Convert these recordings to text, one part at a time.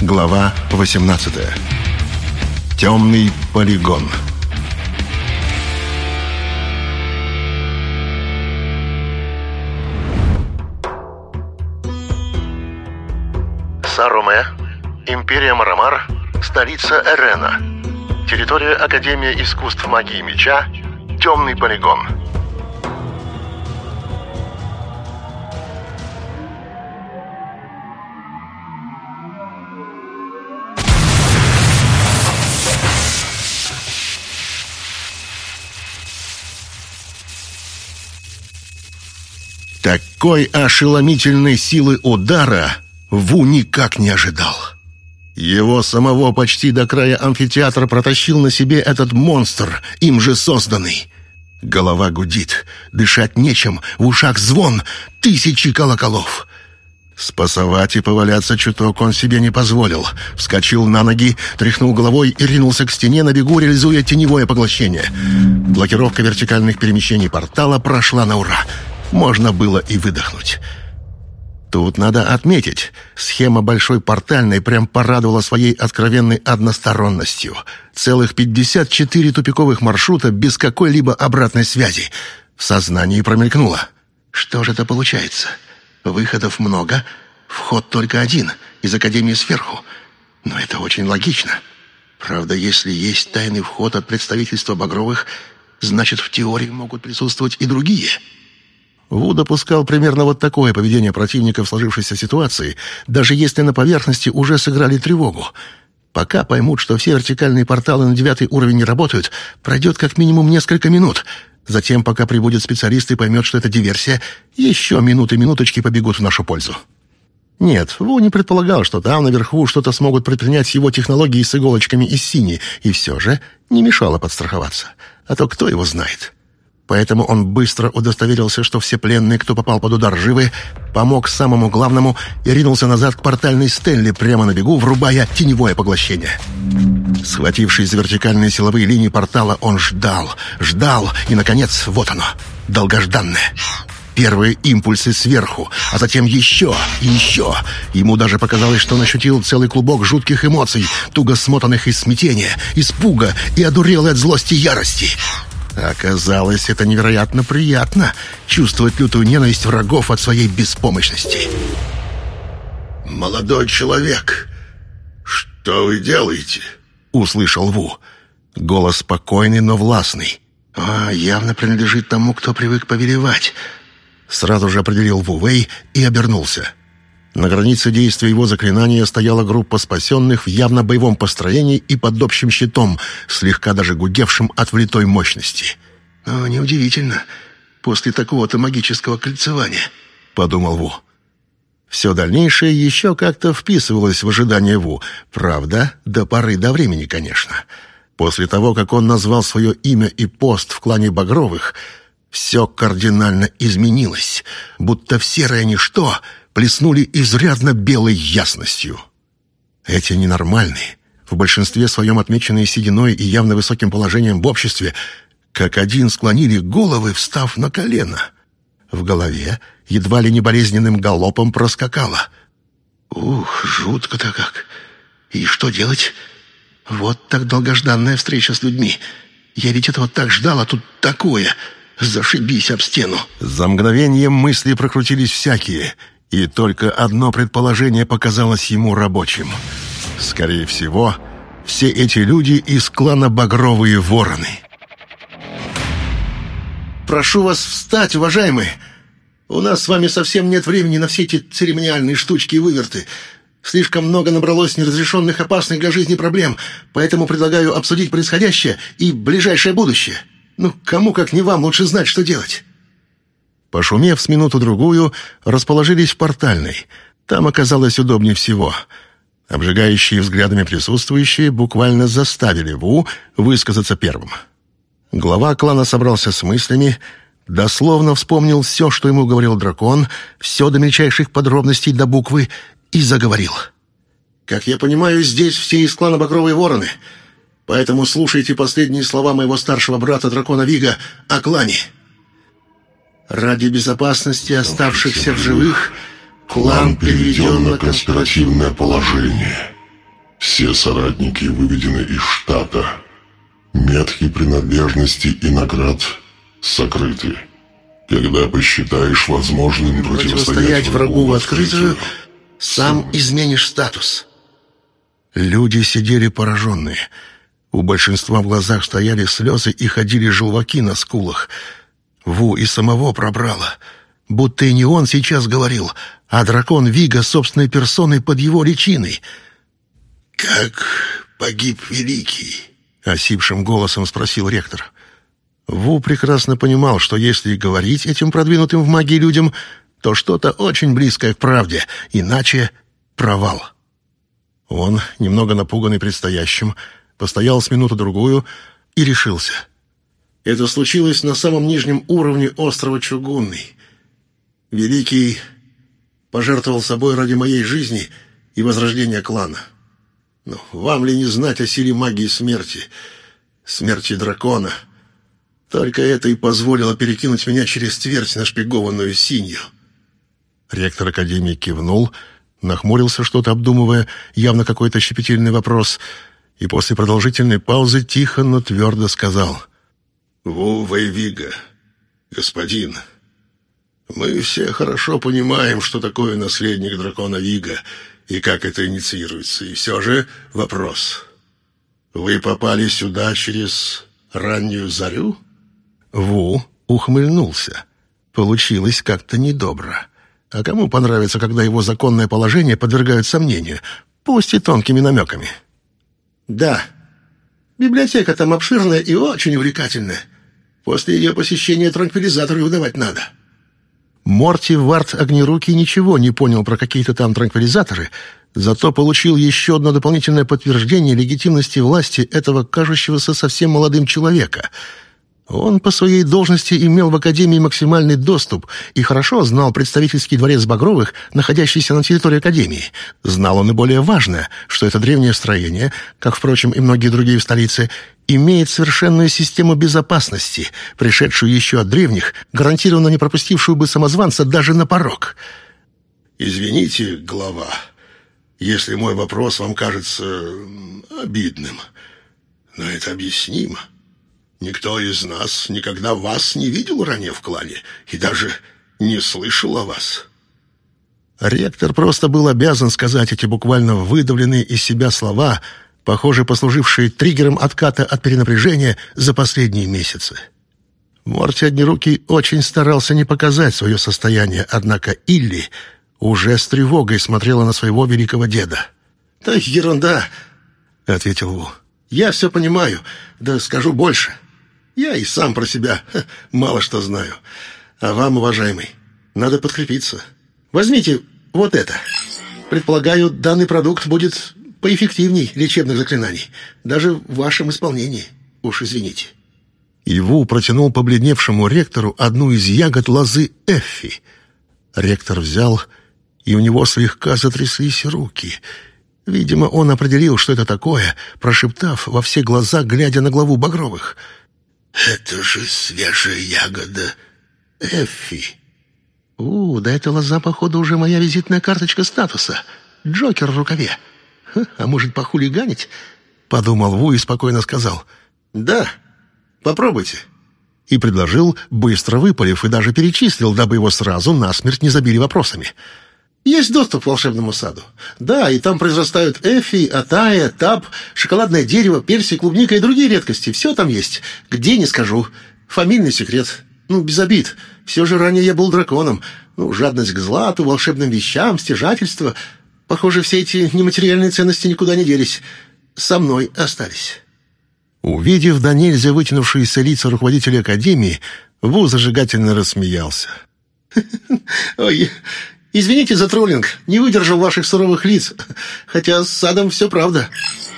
Глава 18. Темный полигон. Саруме, Империя Марамар, столица Эрена. Территория Академии искусств магии меча, Темный полигон. Такой ошеломительной силы удара Ву никак не ожидал. Его самого почти до края амфитеатра протащил на себе этот монстр, им же созданный. Голова гудит, дышать нечем, в ушах звон, тысячи колоколов. Спасовать и поваляться чуток он себе не позволил. Вскочил на ноги, тряхнул головой и ринулся к стене на бегу, реализуя теневое поглощение. Блокировка вертикальных перемещений портала прошла на ура — можно было и выдохнуть. Тут надо отметить, схема большой портальной прям порадовала своей откровенной односторонностью. Целых 54 тупиковых маршрута без какой-либо обратной связи. В сознании промелькнуло. Что же это получается? Выходов много, вход только один, из Академии сверху. Но это очень логично. Правда, если есть тайный вход от представительства Багровых, значит, в теории могут присутствовать и другие — Ву допускал примерно вот такое поведение противника в сложившейся ситуации, даже если на поверхности уже сыграли тревогу. Пока поймут, что все вертикальные порталы на девятый уровень не работают, пройдет как минимум несколько минут. Затем, пока прибудет специалист и поймет, что это диверсия, еще минуты-минуточки побегут в нашу пользу. Нет, Ву не предполагал, что там наверху что-то смогут предпринять его технологии с иголочками из сини, и все же не мешало подстраховаться. А то кто его знает? Поэтому он быстро удостоверился, что все пленные, кто попал под удар, живы, помог самому главному и ринулся назад к портальной стелле прямо на бегу, врубая теневое поглощение. Схватившись за вертикальные силовые линии портала, он ждал, ждал, и, наконец, вот оно, долгожданное. Первые импульсы сверху, а затем еще и еще. Ему даже показалось, что он ощутил целый клубок жутких эмоций, туго смотанных из смятения, испуга и одурелой от злости ярости. Оказалось, это невероятно приятно — чувствовать лютую ненависть врагов от своей беспомощности. «Молодой человек, что вы делаете?» — услышал Ву. Голос спокойный, но властный. «А, явно принадлежит тому, кто привык повелевать». Сразу же определил Ву Вэй и обернулся. На границе действия его заклинания стояла группа спасенных в явно боевом построении и под общим щитом, слегка даже гудевшим от влитой мощности. «О, неудивительно, после такого-то магического кольцевания», — подумал Ву. Все дальнейшее еще как-то вписывалось в ожидание Ву. Правда, до поры до времени, конечно. После того, как он назвал свое имя и пост в клане Багровых, все кардинально изменилось, будто в серое ничто плеснули изрядно белой ясностью. Эти ненормальные, в большинстве своем отмеченные сединой и явно высоким положением в обществе, как один склонили головы, встав на колено. В голове едва ли не болезненным галопом проскакало. «Ух, жутко-то как! И что делать? Вот так долгожданная встреча с людьми. Я ведь этого так ждал, а тут такое! Зашибись об стену!» За мгновение мысли прокрутились всякие — и только одно предположение показалось ему рабочим. Скорее всего, все эти люди из клана «Багровые вороны». «Прошу вас встать, уважаемые! У нас с вами совсем нет времени на все эти церемониальные штучки и выверты. Слишком много набралось неразрешенных опасных для жизни проблем, поэтому предлагаю обсудить происходящее и ближайшее будущее. Ну, кому как не вам лучше знать, что делать». Пошумев с минуту-другую, расположились в портальной. Там оказалось удобнее всего. Обжигающие взглядами присутствующие буквально заставили Ву высказаться первым. Глава клана собрался с мыслями, дословно вспомнил все, что ему говорил дракон, все до мельчайших подробностей до буквы, и заговорил. «Как я понимаю, здесь все из клана Багровые Вороны, поэтому слушайте последние слова моего старшего брата дракона Вига о клане». Ради безопасности оставшихся в живых клан переведен на конспиративное положение. Все соратники выведены из штата. Метки принадлежности и наград сокрыты. Когда посчитаешь возможным противостоять врагу в открытую, сам изменишь статус. Люди сидели пораженные. У большинства в глазах стояли слезы и ходили желваки на скулах. Ву и самого пробрало. Будто и не он сейчас говорил, а дракон Вига собственной персоной под его личиной. «Как погиб Великий?» — осипшим голосом спросил ректор. Ву прекрасно понимал, что если говорить этим продвинутым в магии людям, то что-то очень близкое к правде, иначе провал. Он, немного напуганный предстоящим, постоял с минуту-другую и решился. Это случилось на самом нижнем уровне острова Чугунный. Великий пожертвовал собой ради моей жизни и возрождения клана. Но вам ли не знать о силе магии смерти, смерти дракона? Только это и позволило перекинуть меня через твердь, нашпигованную синью. Ректор Академии кивнул, нахмурился что-то обдумывая, явно какой-то щепетильный вопрос, и после продолжительной паузы тихо, но твердо сказал. «Ву Вейвига, господин, мы все хорошо понимаем, что такое наследник дракона Вига и как это инициируется. И все же вопрос. Вы попали сюда через раннюю зарю?» Ву ухмыльнулся. Получилось как-то недобро. А кому понравится, когда его законное положение подвергают сомнению, пусть и тонкими намеками? «Да. Библиотека там обширная и очень увлекательная. После ее посещения транквилизаторы выдавать надо». Морти Варт Огнерукий ничего не понял про какие-то там транквилизаторы, зато получил еще одно дополнительное подтверждение легитимности власти этого кажущегося совсем молодым человека — он по своей должности имел в Академии максимальный доступ и хорошо знал представительский дворец Багровых, находящийся на территории Академии. Знал он и более важное, что это древнее строение, как, впрочем, и многие другие в столице, имеет совершенную систему безопасности, пришедшую еще от древних, гарантированно не пропустившую бы самозванца даже на порог. «Извините, глава, если мой вопрос вам кажется обидным, но это объяснимо». Никто из нас никогда вас не видел ранее в клане и даже не слышал о вас». Ректор просто был обязан сказать эти буквально выдавленные из себя слова, похоже, послужившие триггером отката от перенапряжения за последние месяцы. Морти Однорукий очень старался не показать свое состояние, однако Илли уже с тревогой смотрела на своего великого деда. «Да ерунда», — ответил Ву. «Я все понимаю, да скажу больше». Я и сам про себя мало что знаю. А вам, уважаемый, надо подкрепиться. Возьмите вот это. Предполагаю, данный продукт будет поэффективней лечебных заклинаний. Даже в вашем исполнении. Уж извините». Иву протянул побледневшему ректору одну из ягод лозы Эффи. Ректор взял, и у него слегка затряслись руки. Видимо, он определил, что это такое, прошептав во все глаза, глядя на главу Багровых — «Это же свежая ягода Эффи». «У, да эта лоза, походу, уже моя визитная карточка статуса. Джокер в рукаве. Ха, а может, похулиганить?» Подумал Ву и спокойно сказал. «Да, попробуйте». И предложил, быстро выпалив, и даже перечислил, дабы его сразу насмерть не забили вопросами. Есть доступ к волшебному саду. Да, и там произрастают эфи, атая, тап, шоколадное дерево, персик, клубника и другие редкости. Все там есть. Где, не скажу. Фамильный секрет. Ну, без обид. Все же ранее я был драконом. Ну, жадность к злату, волшебным вещам, стяжательство. Похоже, все эти нематериальные ценности никуда не делись. Со мной остались. Увидев до нельзя вытянувшиеся лица руководителя Академии, Ву зажигательно рассмеялся. «Ой, Извините за троллинг, не выдержал ваших суровых лиц, хотя с садом все правда».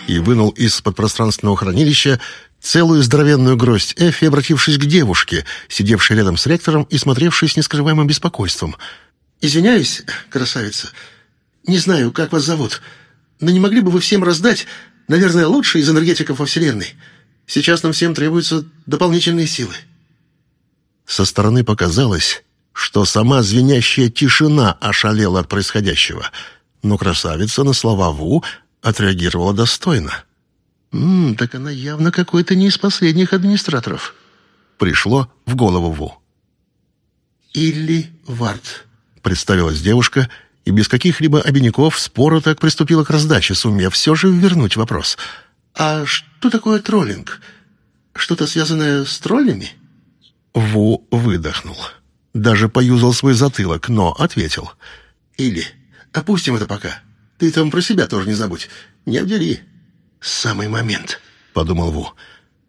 И вынул из-под пространственного хранилища целую здоровенную гроздь Эфи, обратившись к девушке, сидевшей рядом с ректором и смотревшей с нескрываемым беспокойством. «Извиняюсь, красавица, не знаю, как вас зовут, но не могли бы вы всем раздать, наверное, лучшие из энергетиков во Вселенной? Сейчас нам всем требуются дополнительные силы». Со стороны показалось, что сама звенящая тишина ошалела от происходящего. Но красавица на слова Ву отреагировала достойно. «Ммм, так она явно какой-то не из последних администраторов». Пришло в голову Ву. «Илли Вард», — представилась девушка, и без каких-либо обиняков спора так приступила к раздаче, сумев все же вернуть вопрос. «А что такое троллинг? Что-то связанное с троллями?» Ву выдохнул. Даже поюзал свой затылок, но ответил. «Или, опустим это пока. Ты там про себя тоже не забудь. Не обдели». «Самый момент», — подумал Ву.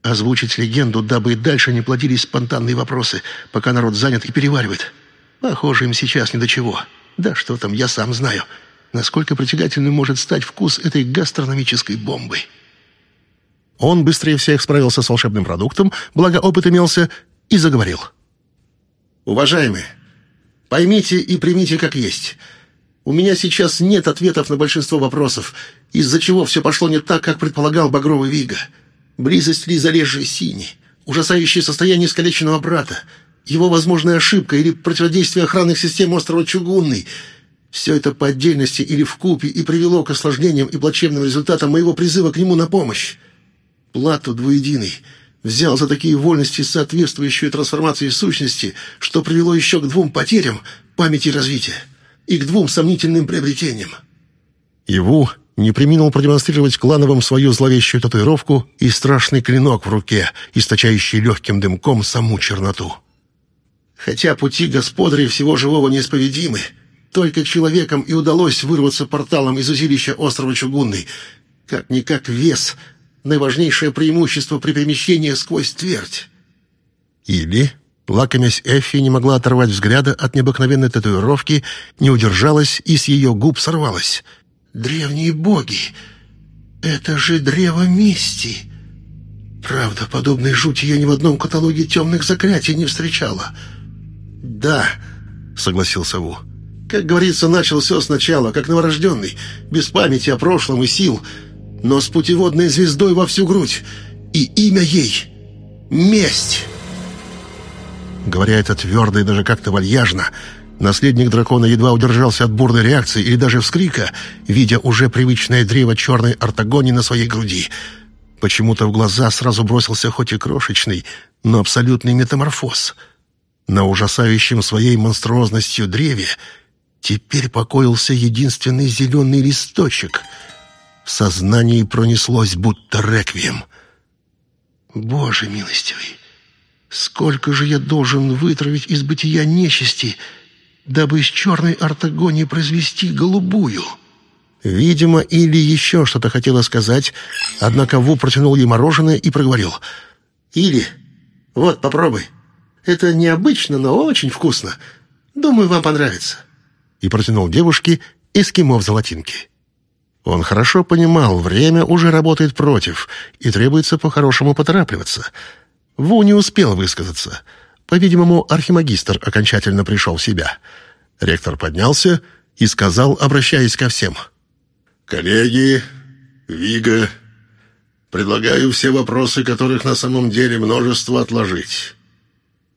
«Озвучить легенду, дабы и дальше не плодились спонтанные вопросы, пока народ занят и переваривает. Похоже, им сейчас ни до чего. Да что там, я сам знаю, насколько притягательным может стать вкус этой гастрономической бомбы». Он быстрее всех справился с волшебным продуктом, благо опыт имелся, и заговорил. «Уважаемые, поймите и примите как есть. У меня сейчас нет ответов на большинство вопросов, из-за чего все пошло не так, как предполагал Багровый Вига. Близость ли залежей Сини, ужасающее состояние искалеченного брата, его возможная ошибка или противодействие охранных систем острова Чугунный — все это по отдельности или в купе и привело к осложнениям и плачевным результатам моего призыва к нему на помощь. Плату двуединый взял за такие вольности соответствующую трансформации сущности, что привело еще к двум потерям памяти и развития и к двум сомнительным приобретениям. Иву не приминул продемонстрировать клановым свою зловещую татуировку и страшный клинок в руке, источающий легким дымком саму черноту. Хотя пути господарей всего живого неисповедимы, только человеком и удалось вырваться порталом из узилища острова Чугунный. Как-никак вес — наиважнейшее преимущество при перемещении сквозь твердь. Или Лакомясь Эффи не могла оторвать взгляда от необыкновенной татуировки, не удержалась и с ее губ сорвалась. «Древние боги! Это же древо мести!» Правда, подобной жути я ни в одном каталоге темных заклятий не встречала. «Да», — согласился Ву. «Как говорится, начал все сначала, как новорожденный, без памяти о прошлом и сил, но с путеводной звездой во всю грудь. И имя ей — Месть!» Говоря это твердо и даже как-то вальяжно, наследник дракона едва удержался от бурной реакции или даже вскрика, видя уже привычное древо черной ортогонии на своей груди. Почему-то в глаза сразу бросился хоть и крошечный, но абсолютный метаморфоз. На ужасающем своей монструозностью древе теперь покоился единственный зеленый листочек. В сознании пронеслось будто реквием. «Боже милостивый!» Сколько же я должен вытравить из бытия нечисти, дабы из черной ортогонии произвести голубую?» Видимо, или еще что-то хотела сказать, однако Ву протянул ей мороженое и проговорил. «Или, вот, попробуй. Это необычно, но очень вкусно. Думаю, вам понравится». И протянул девушке эскимо в золотинке. Он хорошо понимал, время уже работает против, и требуется по-хорошему поторапливаться — Ву не успел высказаться. По-видимому, архимагистр окончательно пришел в себя. Ректор поднялся и сказал, обращаясь ко всем. «Коллеги, Вига, предлагаю все вопросы, которых на самом деле множество, отложить.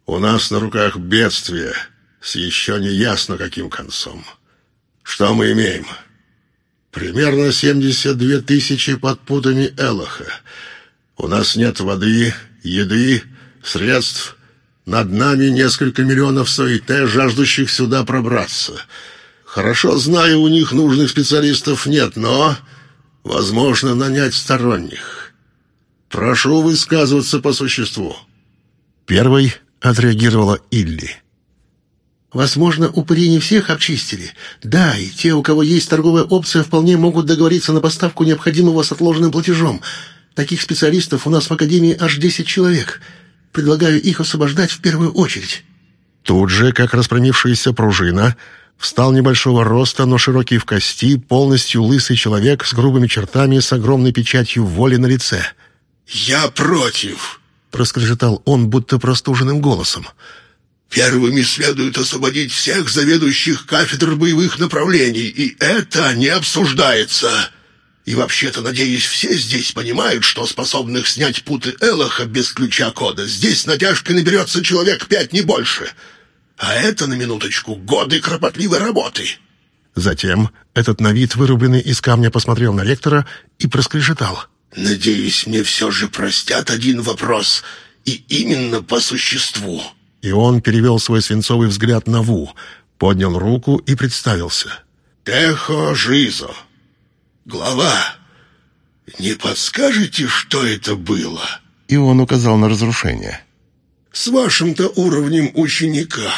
У нас на руках бедствие с еще не ясно каким концом. Что мы имеем?» Примерно 72 тысячи под путами Элоха. У нас нет воды, еды, средств. Над нами несколько миллионов суете, жаждущих сюда пробраться. Хорошо знаю, у них нужных специалистов нет, но возможно нанять сторонних. Прошу высказываться по существу». Первой отреагировала Илли. «Возможно, упыри не всех обчистили. Да, и те, у кого есть торговая опция, вполне могут договориться на поставку необходимого с отложенным платежом. Таких специалистов у нас в Академии аж 10 человек. Предлагаю их освобождать в первую очередь». Тут же, как распрямившаяся пружина, встал небольшого роста, но широкий в кости, полностью лысый человек с грубыми чертами, с огромной печатью воли на лице. «Я против!» — проскрежетал он, будто простуженным голосом. «Первыми следует освободить всех заведующих кафедр боевых направлений, и это не обсуждается!» И вообще-то, надеюсь, все здесь понимают, что способных снять путы Элоха без ключа кода здесь натяжкой наберется человек пять, не больше. А это, на минуточку, годы кропотливой работы. Затем этот на вид вырубленный из камня посмотрел на ректора и проскрежетал. «Надеюсь, мне все же простят один вопрос, и именно по существу». И он перевел свой свинцовый взгляд на Ву, поднял руку и представился. «Техо Жизо. Глава, не подскажете, что это было?» И он указал на разрушение. «С вашим-то уровнем ученика».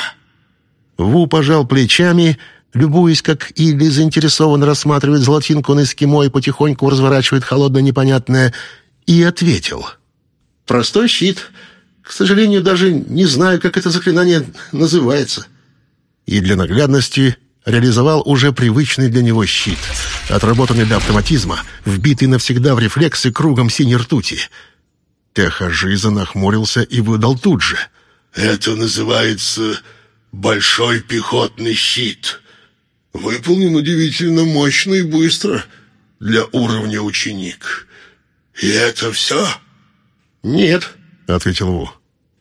Ву пожал плечами любуясь, как Илли заинтересованно рассматривает золотинку на эскимо и потихоньку разворачивает холодное непонятное, и ответил. «Простой щит. К сожалению, даже не знаю, как это заклинание называется». И для наглядности реализовал уже привычный для него щит, отработанный до автоматизма, вбитый навсегда в рефлексы кругом синей ртути. Техажиза нахмурился и выдал тут же. «Это называется большой пехотный щит». Выполнен удивительно мощно и быстро для уровня ученик. И это все? Нет, ответил Ву.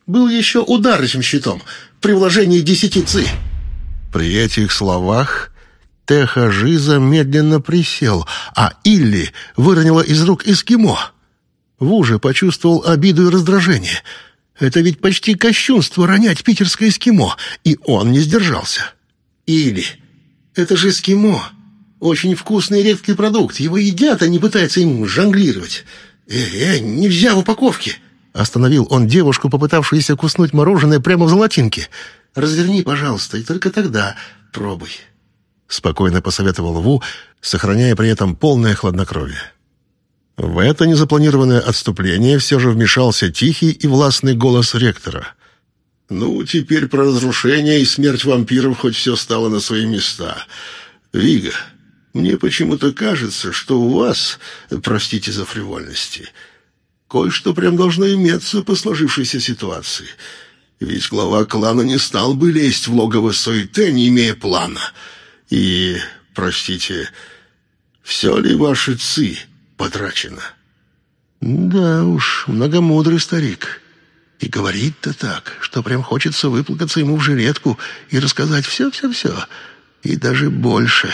Был еще удар этим щитом при вложении десяти ци. При этих словах Теха Жиза медленно присел, а Илли выронила из рук эскимо. Ву же почувствовал обиду и раздражение. Это ведь почти кощунство ронять питерское эскимо, и он не сдержался. «Илли, это же эскимо. Очень вкусный и редкий продукт. Его едят, а не пытаются им жонглировать. Э, э, нельзя в упаковке. Остановил он девушку, попытавшуюся куснуть мороженое прямо в золотинке. «Разверни, пожалуйста, и только тогда пробуй». Спокойно посоветовал Ву, сохраняя при этом полное хладнокровие. В это незапланированное отступление все же вмешался тихий и властный голос ректора — «Ну, теперь про разрушение и смерть вампиров хоть все стало на свои места. Вига, мне почему-то кажется, что у вас, простите за фривольности, кое-что прям должно иметься по сложившейся ситуации. Ведь глава клана не стал бы лезть в логово Суэте, не имея плана. И, простите, все ли ваши ци потрачено?» «Да уж, многомудрый старик». И говорит-то так, что прям хочется выплакаться ему в жилетку и рассказать все-все-все, и даже больше.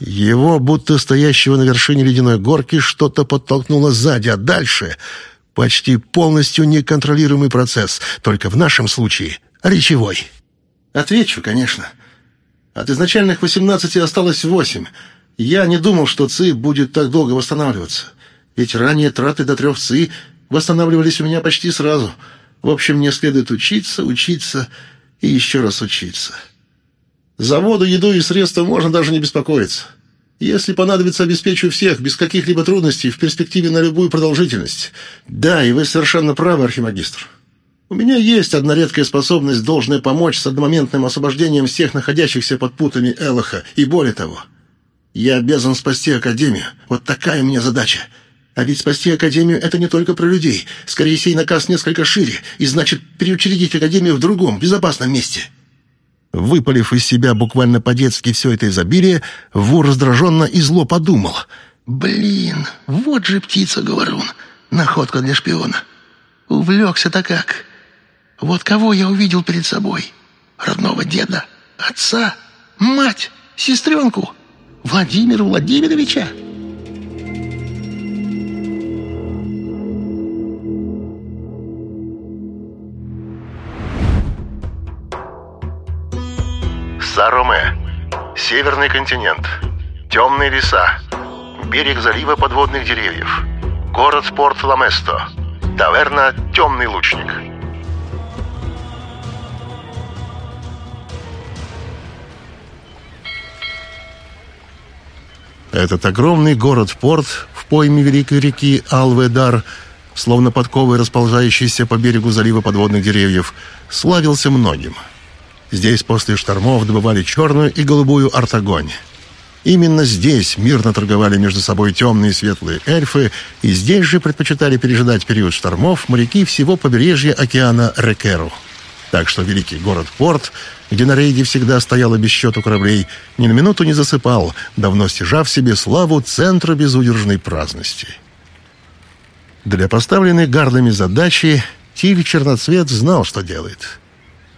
Его, будто стоящего на вершине ледяной горки, что-то подтолкнуло сзади, а дальше почти полностью неконтролируемый процесс, только в нашем случае речевой. Отвечу, конечно. От изначальных 18 осталось 8. Я не думал, что ЦИ будет так долго восстанавливаться. Ведь ранее траты до трех ЦИ восстанавливались у меня почти сразу — в общем, мне следует учиться, учиться и еще раз учиться. За воду, еду и средства можно даже не беспокоиться. Если понадобится, обеспечу всех, без каких-либо трудностей, в перспективе на любую продолжительность. Да, и вы совершенно правы, архимагистр. У меня есть одна редкая способность, должная помочь с одномоментным освобождением всех находящихся под путами Элоха, и более того. Я обязан спасти Академию. Вот такая у меня задача — а ведь спасти Академию — это не только про людей. Скорее, сей наказ несколько шире, и значит переучредить Академию в другом, безопасном месте». Выпалив из себя буквально по-детски все это изобилие, вор раздраженно и зло подумал. «Блин, вот же птица-говорун, находка для шпиона. Увлекся-то как. Вот кого я увидел перед собой? Родного деда, отца, мать, сестренку, Владимира Владимировича». Сароме. Северный континент. Темные леса. Берег залива подводных деревьев. Город Порт Ламесто. Таверна «Темный лучник». Этот огромный город-порт в пойме великой реки Алведар, словно подковы, расползающиеся по берегу залива подводных деревьев, славился многим – Здесь после штормов добывали черную и голубую артогонь. Именно здесь мирно торговали между собой темные и светлые эльфы, и здесь же предпочитали пережидать период штормов моряки всего побережья океана Рекеру. Так что великий город-порт, где на рейде всегда стояло без счету кораблей, ни на минуту не засыпал, давно стяжав себе славу центра безудержной праздности. Для поставленной гардами задачи Тиль Черноцвет знал, что делает —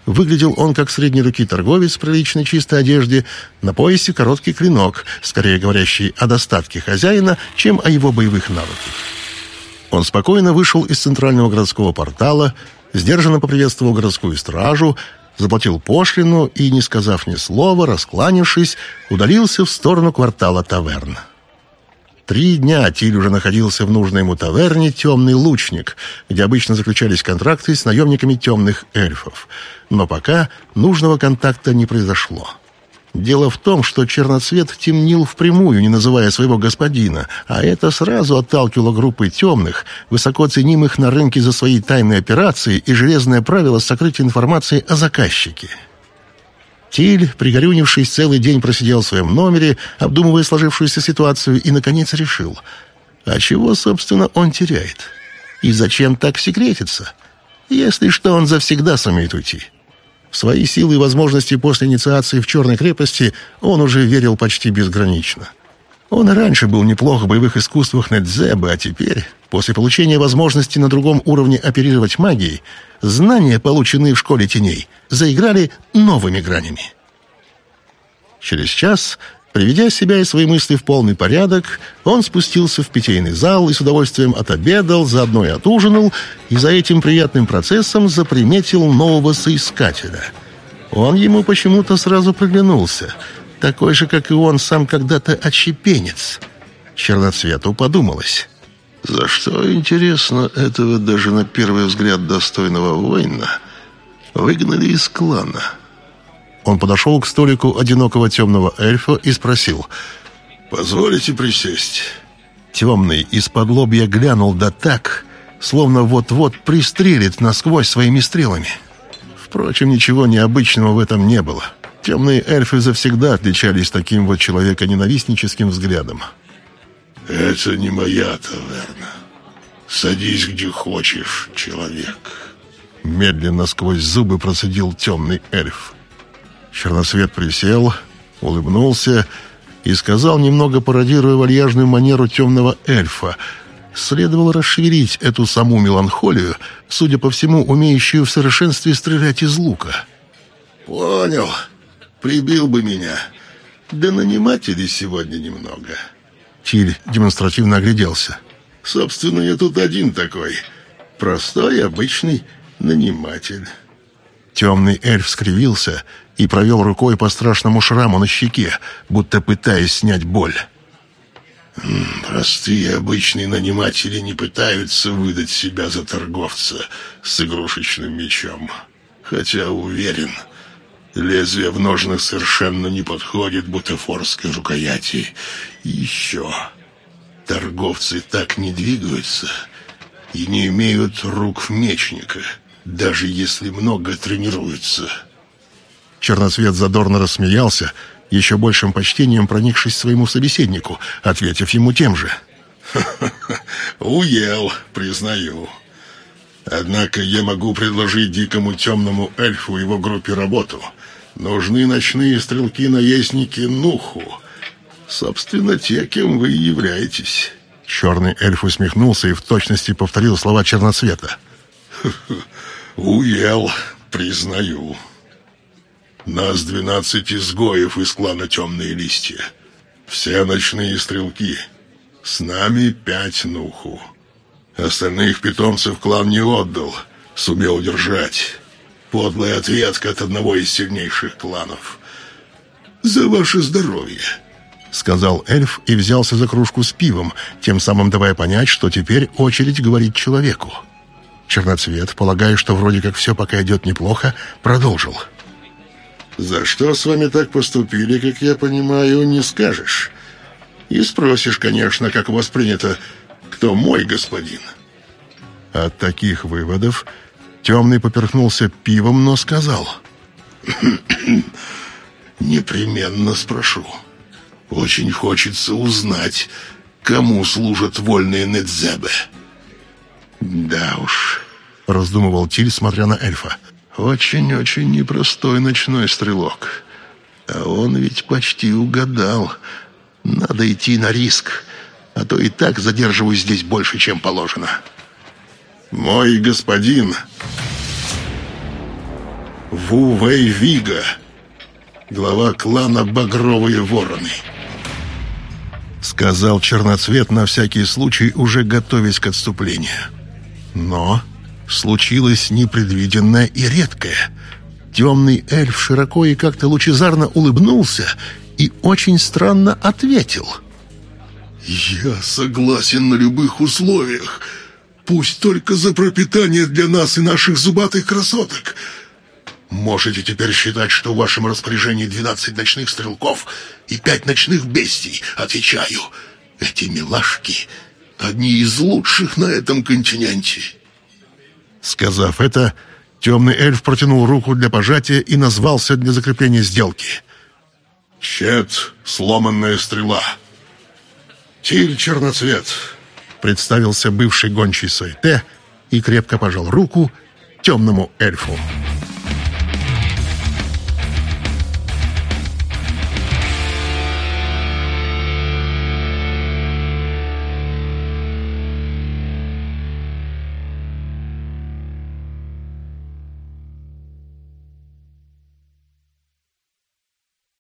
Выглядел он как средней руки торговец в приличной чистой одежде, на поясе короткий клинок, скорее говорящий о достатке хозяина, чем о его боевых навыках. Он спокойно вышел из центрального городского портала, сдержанно поприветствовал городскую стражу, заплатил пошлину и, не сказав ни слова, раскланившись, удалился в сторону квартала таверн. Три дня Тиль уже находился в нужной ему таверне «Темный лучник», где обычно заключались контракты с наемниками темных эльфов. Но пока нужного контакта не произошло. Дело в том, что черноцвет темнил впрямую, не называя своего господина, а это сразу отталкивало группы темных, высоко ценимых на рынке за свои тайные операции и железное правило сокрытия информации о заказчике. Тиль, пригорюнившись, целый день просидел в своем номере, обдумывая сложившуюся ситуацию, и, наконец, решил, а чего, собственно, он теряет? И зачем так секретиться? Если что, он завсегда сумеет уйти. В свои силы и возможности после инициации в Черной крепости он уже верил почти безгранично. Он раньше был неплох в боевых искусствах Недзебы, а теперь, после получения возможности на другом уровне оперировать магией, знания, полученные в школе теней, заиграли новыми гранями. Через час Приведя себя и свои мысли в полный порядок, он спустился в питейный зал и с удовольствием отобедал, заодно и отужинал, и за этим приятным процессом заприметил нового соискателя. Он ему почему-то сразу приглянулся, такой же, как и он сам когда-то отщепенец. Черноцвету подумалось. «За что, интересно, этого даже на первый взгляд достойного воина выгнали из клана?» Он подошел к столику одинокого темного эльфа и спросил. «Позволите присесть?» Темный из-под лобья глянул да так, словно вот-вот пристрелит насквозь своими стрелами. Впрочем, ничего необычного в этом не было. Темные эльфы завсегда отличались таким вот человеконенавистническим взглядом. «Это не моя таверна. Садись где хочешь, человек». Медленно сквозь зубы процедил темный эльф. Черносвет присел, улыбнулся и сказал, немного пародируя вальяжную манеру темного эльфа, следовало расшевелить эту саму меланхолию, судя по всему, умеющую в совершенстве стрелять из лука. «Понял. Прибил бы меня. Да нанимателей сегодня немного». Тиль демонстративно огляделся. «Собственно, я тут один такой. Простой, обычный наниматель». Темный эльф скривился и провел рукой по страшному шраму на щеке, будто пытаясь снять боль. «Простые обычные наниматели не пытаются выдать себя за торговца с игрушечным мечом. Хотя, уверен, лезвие в ножнах совершенно не подходит бутафорской рукояти. И еще, торговцы так не двигаются и не имеют рук мечника, даже если много тренируются». Черноцвет задорно рассмеялся, еще большим почтением проникшись своему собеседнику, ответив ему тем же. «Уел, признаю. Однако я могу предложить дикому темному эльфу его группе работу. Нужны ночные стрелки-наездники Нуху. Собственно, те, кем вы являетесь». Черный эльф усмехнулся и в точности повторил слова Черноцвета. «Уел, признаю». Нас двенадцать изгоев из клана «Темные листья». Все ночные стрелки. С нами пять нуху. Остальных питомцев клан не отдал, сумел удержать. Подлая ответка от одного из сильнейших кланов. «За ваше здоровье!» — сказал эльф и взялся за кружку с пивом, тем самым давая понять, что теперь очередь говорить человеку. Черноцвет, полагая, что вроде как все пока идет неплохо, продолжил — за что с вами так поступили, как я понимаю, не скажешь. И спросишь, конечно, как воспринято, кто мой господин. От таких выводов Темный поперхнулся пивом, но сказал. «Непременно спрошу. Очень хочется узнать, кому служат вольные Недзебе». «Да уж», — раздумывал Тиль, смотря на эльфа. Очень-очень непростой ночной стрелок. А он ведь почти угадал. Надо идти на риск, а то и так задерживаюсь здесь больше, чем положено. «Мой господин!» Ву Вэй Вига, глава клана «Багровые вороны». Сказал черноцвет на всякий случай, уже готовясь к отступлению. Но случилось непредвиденное и редкое. Темный эльф широко и как-то лучезарно улыбнулся и очень странно ответил. «Я согласен на любых условиях. Пусть только за пропитание для нас и наших зубатых красоток. Можете теперь считать, что в вашем распоряжении двенадцать ночных стрелков и пять ночных бестий. Отвечаю, эти милашки — одни из лучших на этом континенте». Сказав это, темный эльф протянул руку для пожатия и назвался для закрепления сделки. «Чет, сломанная стрела». «Тиль черноцвет», — представился бывший гончий Сойте и крепко пожал руку темному эльфу.